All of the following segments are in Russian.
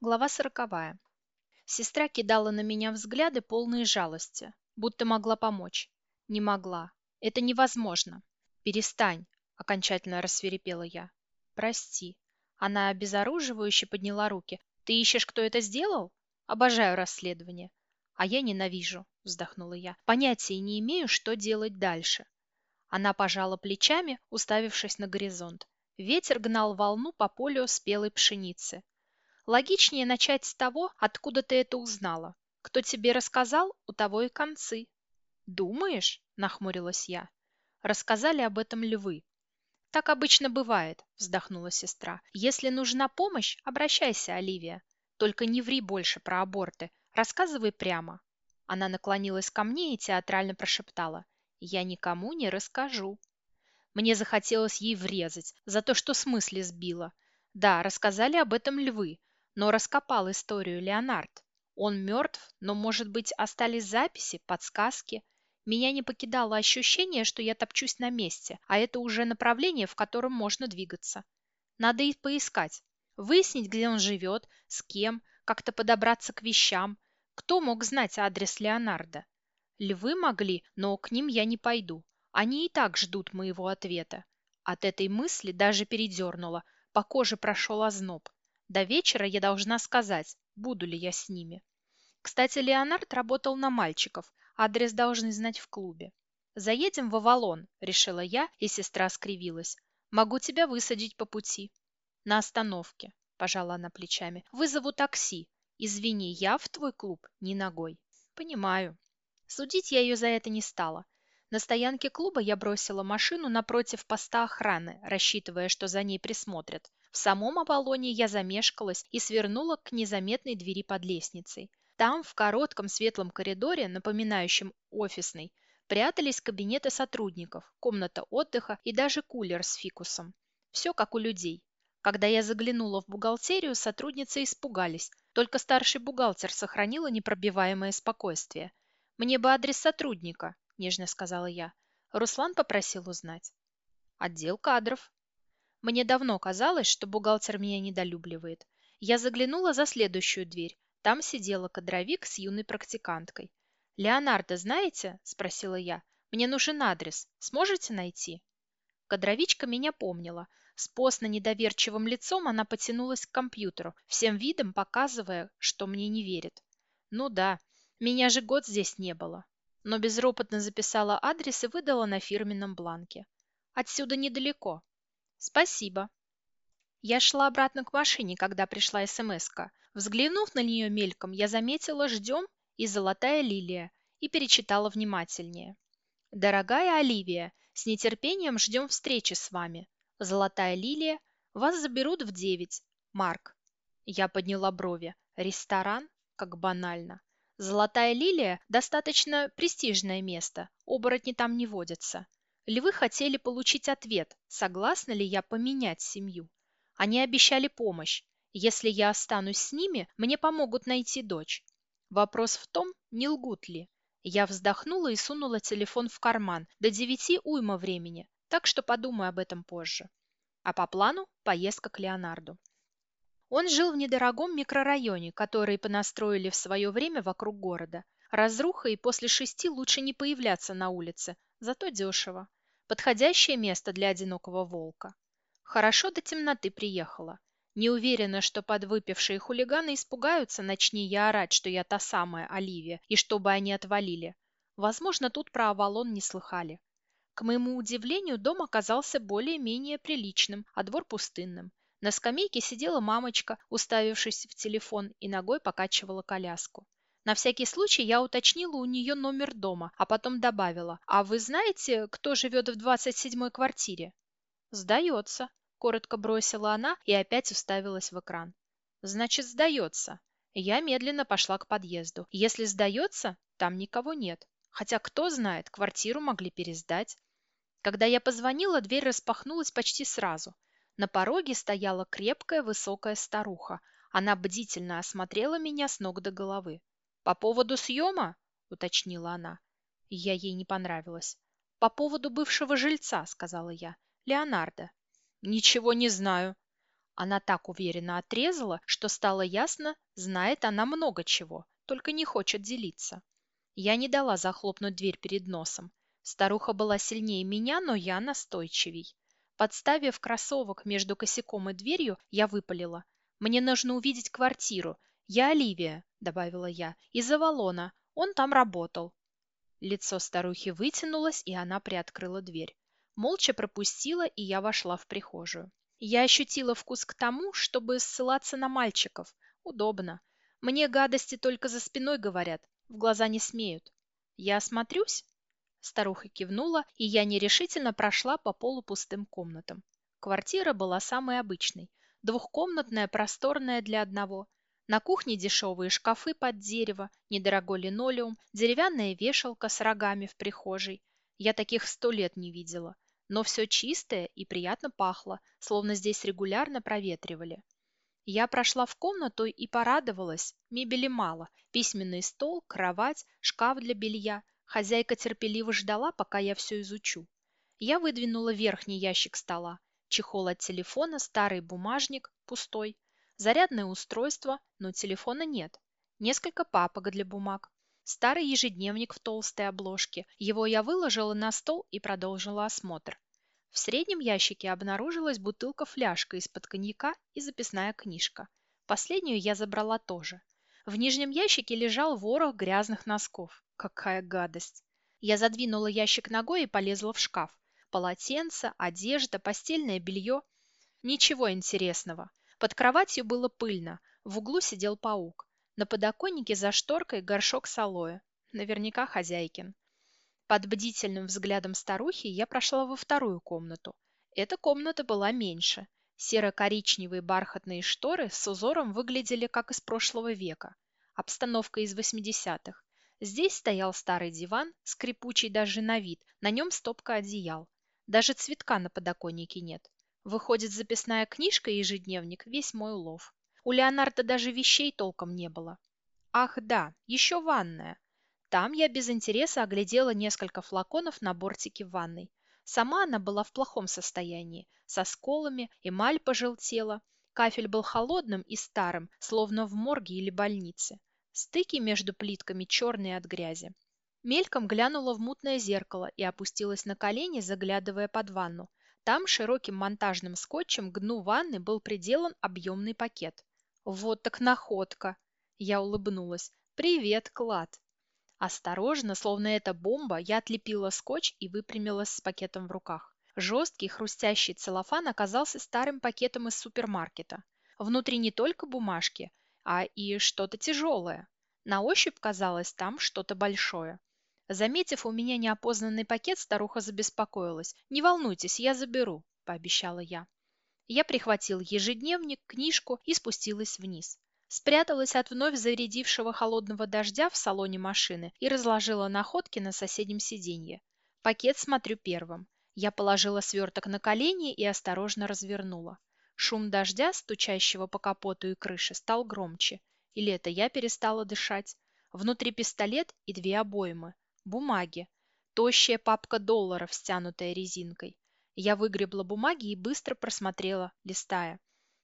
Глава сороковая. Сестра кидала на меня взгляды, полные жалости, будто могла помочь. Не могла. Это невозможно. Перестань, окончательно рассверепела я. Прости. Она обезоруживающе подняла руки. Ты ищешь, кто это сделал? Обожаю расследование. А я ненавижу, вздохнула я. Понятия не имею, что делать дальше. Она пожала плечами, уставившись на горизонт. Ветер гнал волну по полю спелой пшеницы. Логичнее начать с того, откуда ты это узнала. Кто тебе рассказал, у того и концы. Думаешь? Нахмурилась я. Рассказали об этом львы. Так обычно бывает, вздохнула сестра. Если нужна помощь, обращайся, Оливия. Только не ври больше про аборты. Рассказывай прямо. Она наклонилась ко мне и театрально прошептала. Я никому не расскажу. Мне захотелось ей врезать за то, что смысле сбила. Да, рассказали об этом львы, но раскопал историю Леонард. Он мертв, но, может быть, остались записи, подсказки. Меня не покидало ощущение, что я топчусь на месте, а это уже направление, в котором можно двигаться. Надо и поискать, выяснить, где он живет, с кем, как-то подобраться к вещам. Кто мог знать адрес Леонардо? Львы могли, но к ним я не пойду. Они и так ждут моего ответа. От этой мысли даже передернуло, по коже прошел озноб. До вечера я должна сказать, буду ли я с ними. Кстати, Леонард работал на мальчиков, адрес должны знать в клубе. «Заедем в Авалон», — решила я, и сестра скривилась. «Могу тебя высадить по пути». «На остановке», — пожала она плечами. «Вызову такси. Извини, я в твой клуб не ногой». «Понимаю». Судить я ее за это не стала. На стоянке клуба я бросила машину напротив поста охраны, рассчитывая, что за ней присмотрят. В самом Аполлоне я замешкалась и свернула к незаметной двери под лестницей. Там, в коротком светлом коридоре, напоминающем офисный, прятались кабинеты сотрудников, комната отдыха и даже кулер с фикусом. Все как у людей. Когда я заглянула в бухгалтерию, сотрудницы испугались. Только старший бухгалтер сохранила непробиваемое спокойствие. «Мне бы адрес сотрудника», – нежно сказала я. Руслан попросил узнать. «Отдел кадров», мне давно казалось, что бухгалтер меня недолюбливает. Я заглянула за следующую дверь. Там сидела кадровик с юной практиканткой. «Леонардо знаете?» – спросила я. «Мне нужен адрес. Сможете найти?» Кадровичка меня помнила. С постно-недоверчивым лицом она потянулась к компьютеру, всем видом показывая, что мне не верит. «Ну да, меня же год здесь не было». Но безропотно записала адрес и выдала на фирменном бланке. «Отсюда недалеко. Спасибо. Я шла обратно к машине, когда пришла СМС-ка. Взглянув на нее мельком, я заметила «Ждем» и «Золотая лилия» и перечитала внимательнее. «Дорогая Оливия, с нетерпением ждем встречи с вами. Золотая лилия, вас заберут в девять. Марк». Я подняла брови. «Ресторан? Как банально». Золотая лилия – достаточно престижное место, оборотни там не водятся. Львы хотели получить ответ, согласна ли я поменять семью. Они обещали помощь. Если я останусь с ними, мне помогут найти дочь. Вопрос в том, не лгут ли. Я вздохнула и сунула телефон в карман. До девяти уйма времени, так что подумаю об этом позже. А по плану поездка к Леонарду. Он жил в недорогом микрорайоне, который понастроили в свое время вокруг города. Разруха и после шести лучше не появляться на улице, зато дешево. Подходящее место для одинокого волка. Хорошо до темноты приехала. Не уверена, что подвыпившие хулиганы испугаются, начни я орать, что я та самая Оливия, и чтобы они отвалили. Возможно, тут про Авалон не слыхали. К моему удивлению, дом оказался более-менее приличным, а двор пустынным. На скамейке сидела мамочка, уставившись в телефон, и ногой покачивала коляску. На всякий случай я уточнила у нее номер дома, а потом добавила, «А вы знаете, кто живет в 27-й квартире?» «Сдается», – коротко бросила она и опять уставилась в экран. «Значит, сдается». Я медленно пошла к подъезду. Если сдается, там никого нет. Хотя, кто знает, квартиру могли пересдать. Когда я позвонила, дверь распахнулась почти сразу. На пороге стояла крепкая высокая старуха. Она бдительно осмотрела меня с ног до головы. «По поводу съема?» – уточнила она. Я ей не понравилась. «По поводу бывшего жильца», – сказала я. «Леонардо». «Ничего не знаю». Она так уверенно отрезала, что стало ясно, знает она много чего, только не хочет делиться. Я не дала захлопнуть дверь перед носом. Старуха была сильнее меня, но я настойчивей. Подставив кроссовок между косяком и дверью, я выпалила. «Мне нужно увидеть квартиру. Я Оливия», — добавила я, — «из Авалона. Он там работал». Лицо старухи вытянулось, и она приоткрыла дверь. Молча пропустила, и я вошла в прихожую. Я ощутила вкус к тому, чтобы ссылаться на мальчиков. Удобно. Мне гадости только за спиной говорят, в глаза не смеют. Я осмотрюсь? Старуха кивнула, и я нерешительно прошла по полупустым комнатам. Квартира была самой обычной. Двухкомнатная, просторная для одного. На кухне дешевые шкафы под дерево, недорогой линолеум, деревянная вешалка с рогами в прихожей. Я таких сто лет не видела но все чистое и приятно пахло, словно здесь регулярно проветривали. Я прошла в комнату и порадовалась. Мебели мало. Письменный стол, кровать, шкаф для белья. Хозяйка терпеливо ждала, пока я все изучу. Я выдвинула верхний ящик стола. Чехол от телефона, старый бумажник, пустой. Зарядное устройство, но телефона нет. Несколько папок для бумаг. Старый ежедневник в толстой обложке. Его я выложила на стол и продолжила осмотр. В среднем ящике обнаружилась бутылка-фляжка из-под коньяка и записная книжка. Последнюю я забрала тоже. В нижнем ящике лежал ворох грязных носков. Какая гадость! Я задвинула ящик ногой и полезла в шкаф. Полотенце, одежда, постельное белье. Ничего интересного. Под кроватью было пыльно. В углу сидел паук. На подоконнике за шторкой горшок с алоэ. Наверняка хозяйкин. Под бдительным взглядом старухи я прошла во вторую комнату. Эта комната была меньше. Серо-коричневые бархатные шторы с узором выглядели как из прошлого века. Обстановка из 80-х. Здесь стоял старый диван, скрипучий даже на вид, на нем стопка одеял. Даже цветка на подоконнике нет. Выходит, записная книжка и ежедневник – весь мой улов. У Леонардо даже вещей толком не было. Ах да, еще ванная. Там я без интереса оглядела несколько флаконов на бортике ванной. Сама она была в плохом состоянии, со сколами, эмаль пожелтела, кафель был холодным и старым, словно в морге или больнице. Стыки между плитками черные от грязи. Мельком глянула в мутное зеркало и опустилась на колени, заглядывая под ванну. Там широким монтажным скотчем к дну ванны был приделан объемный пакет. Вот так находка. Я улыбнулась. Привет, клад. Осторожно, словно это бомба, я отлепила скотч и выпрямилась с пакетом в руках. Жесткий, хрустящий целлофан оказался старым пакетом из супермаркета. Внутри не только бумажки, а и что-то тяжелое. На ощупь казалось там что-то большое. Заметив у меня неопознанный пакет, старуха забеспокоилась. «Не волнуйтесь, я заберу», – пообещала я. Я прихватил ежедневник, книжку и спустилась вниз. Спряталась от вновь зарядившего холодного дождя в салоне машины и разложила находки на соседнем сиденье. Пакет смотрю первым. Я положила сверток на колени и осторожно развернула. Шум дождя, стучащего по капоту и крыше, стал громче. Или это я перестала дышать? Внутри пистолет и две обоймы. Бумаги. Тощая папка долларов, стянутая резинкой. Я выгребла бумаги и быстро просмотрела, листая.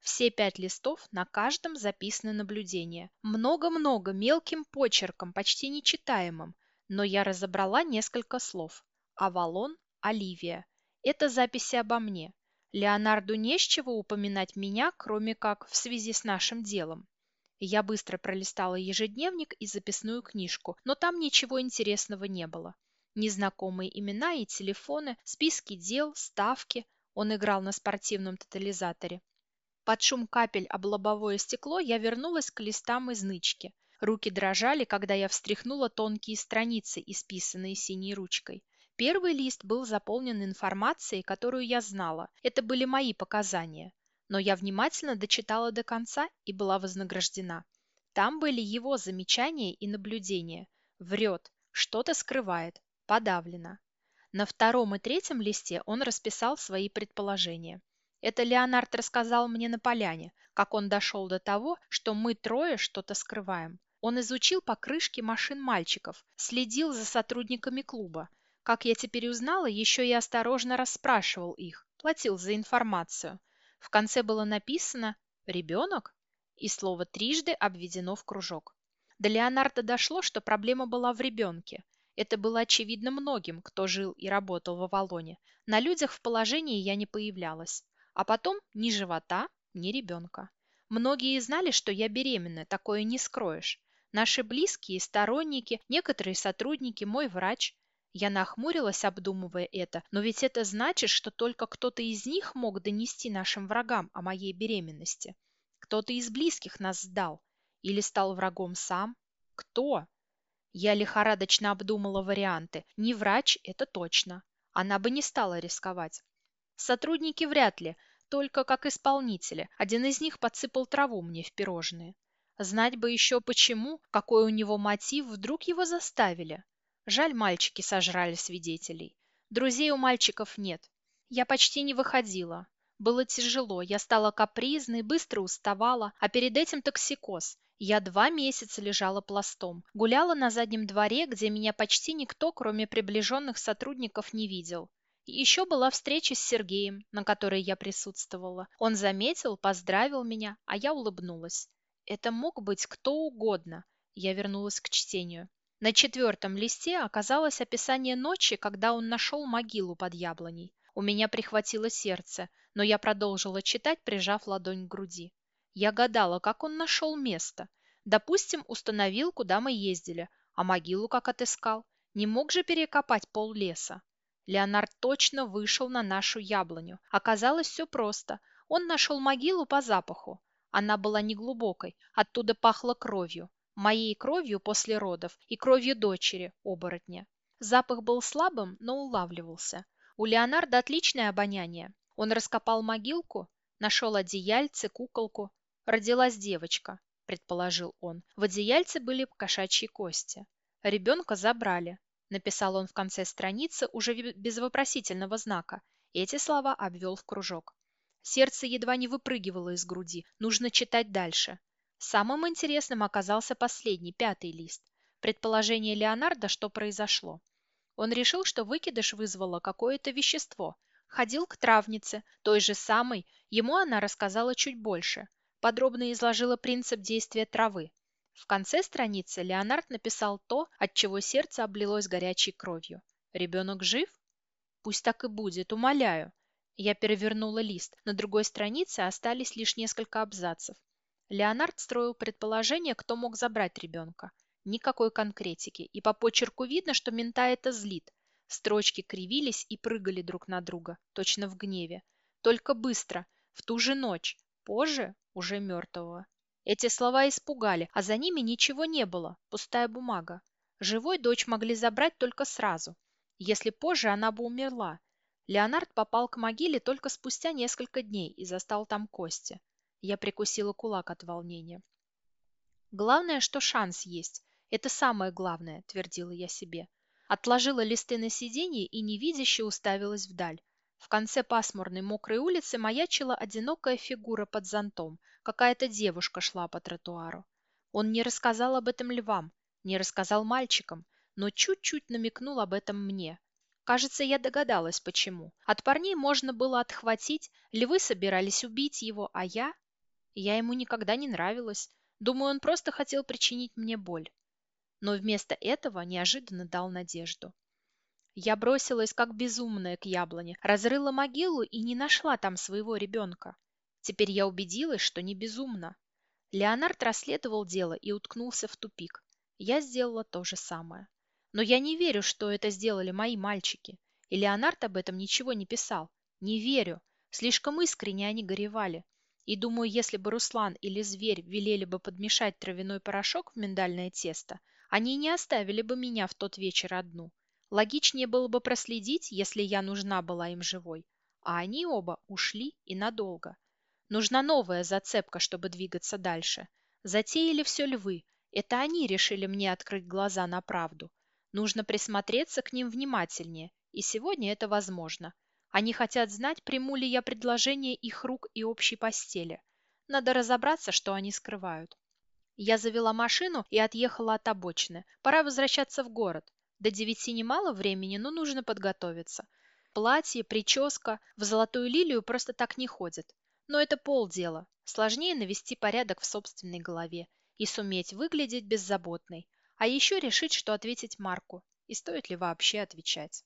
Все пять листов, на каждом записаны наблюдения. Много-много, мелким почерком, почти нечитаемым. Но я разобрала несколько слов. Авалон, Оливия. Это записи обо мне. Леонарду не с чего упоминать меня, кроме как в связи с нашим делом. Я быстро пролистала ежедневник и записную книжку, но там ничего интересного не было. Незнакомые имена и телефоны, списки дел, ставки. Он играл на спортивном тотализаторе. Под шум капель об лобовое стекло я вернулась к листам из нычки. Руки дрожали, когда я встряхнула тонкие страницы, исписанные синей ручкой. Первый лист был заполнен информацией, которую я знала. Это были мои показания. Но я внимательно дочитала до конца и была вознаграждена. Там были его замечания и наблюдения. Врет, что-то скрывает, подавлено. На втором и третьем листе он расписал свои предположения. Это Леонард рассказал мне на поляне, как он дошел до того, что мы трое что-то скрываем. Он изучил покрышки машин мальчиков, следил за сотрудниками клуба. Как я теперь узнала, еще и осторожно расспрашивал их, платил за информацию. В конце было написано «ребенок» и слово трижды обведено в кружок. До Леонардо дошло, что проблема была в ребенке. Это было очевидно многим, кто жил и работал в Авалоне. На людях в положении я не появлялась. А потом ни живота, ни ребенка. Многие знали, что я беременна, такое не скроешь. Наши близкие, сторонники, некоторые сотрудники, мой врач. Я нахмурилась, обдумывая это, но ведь это значит, что только кто-то из них мог донести нашим врагам о моей беременности. Кто-то из близких нас сдал. Или стал врагом сам. Кто? Я лихорадочно обдумала варианты. Не врач, это точно. Она бы не стала рисковать. Сотрудники вряд ли, только как исполнители. Один из них подсыпал траву мне в пирожные. Знать бы еще почему, какой у него мотив, вдруг его заставили. Жаль, мальчики сожрали свидетелей. Друзей у мальчиков нет. Я почти не выходила. Было тяжело, я стала капризной, быстро уставала, а перед этим токсикоз. Я два месяца лежала пластом. Гуляла на заднем дворе, где меня почти никто, кроме приближенных сотрудников, не видел. Еще была встреча с Сергеем, на которой я присутствовала. Он заметил, поздравил меня, а я улыбнулась. Это мог быть кто угодно. Я вернулась к чтению. На четвертом листе оказалось описание ночи, когда он нашел могилу под яблоней. У меня прихватило сердце, но я продолжила читать, прижав ладонь к груди. Я гадала, как он нашел место. Допустим, установил, куда мы ездили, а могилу как отыскал. Не мог же перекопать пол леса. Леонард точно вышел на нашу яблоню. Оказалось все просто. Он нашел могилу по запаху. Она была неглубокой, оттуда пахло кровью. Моей кровью после родов и кровью дочери, оборотня. Запах был слабым, но улавливался. У Леонарда отличное обоняние. Он раскопал могилку, нашел одеяльце, куколку. Родилась девочка, предположил он. В одеяльце были кошачьи кости. Ребенка забрали. Написал он в конце страницы уже без вопросительного знака. Эти слова обвел в кружок. Сердце едва не выпрыгивало из груди. Нужно читать дальше. Самым интересным оказался последний, пятый лист. Предположение Леонардо, что произошло. Он решил, что выкидыш вызвало какое-то вещество. Ходил к травнице, той же самой, ему она рассказала чуть больше. Подробно изложила принцип действия травы. В конце страницы Леонард написал то, от чего сердце облилось горячей кровью. «Ребенок жив?» «Пусть так и будет, умоляю». Я перевернула лист. На другой странице остались лишь несколько абзацев. Леонард строил предположение, кто мог забрать ребенка. Никакой конкретики, и по почерку видно, что мента это злит. Строчки кривились и прыгали друг на друга, точно в гневе. Только быстро, в ту же ночь, позже уже мертвого. Эти слова испугали, а за ними ничего не было, пустая бумага. Живой дочь могли забрать только сразу. Если позже, она бы умерла. Леонард попал к могиле только спустя несколько дней и застал там кости. Я прикусила кулак от волнения. Главное, что шанс есть. Это самое главное, твердила я себе. Отложила листы на сиденье и невидяще уставилась вдаль. В конце пасмурной мокрой улицы маячила одинокая фигура под зонтом. Какая-то девушка шла по тротуару. Он не рассказал об этом львам, не рассказал мальчикам, но чуть-чуть намекнул об этом мне. Кажется, я догадалась, почему. От парней можно было отхватить, львы собирались убить его, а я... Я ему никогда не нравилась. Думаю, он просто хотел причинить мне боль. Но вместо этого неожиданно дал надежду. Я бросилась как безумная к яблоне, разрыла могилу и не нашла там своего ребенка. Теперь я убедилась, что не безумна. Леонард расследовал дело и уткнулся в тупик. Я сделала то же самое. Но я не верю, что это сделали мои мальчики. И Леонард об этом ничего не писал. Не верю. Слишком искренне они горевали. И думаю, если бы Руслан или Зверь велели бы подмешать травяной порошок в миндальное тесто, они не оставили бы меня в тот вечер одну. Логичнее было бы проследить, если я нужна была им живой. А они оба ушли и надолго. Нужна новая зацепка, чтобы двигаться дальше. Затеяли все львы. Это они решили мне открыть глаза на правду. Нужно присмотреться к ним внимательнее. И сегодня это возможно. Они хотят знать, приму ли я предложение их рук и общей постели. Надо разобраться, что они скрывают. Я завела машину и отъехала от обочины. Пора возвращаться в город. До девяти немало времени, но нужно подготовиться. Платье, прическа, в золотую лилию просто так не ходят. Но это полдела. Сложнее навести порядок в собственной голове и суметь выглядеть беззаботной. А еще решить, что ответить Марку. И стоит ли вообще отвечать.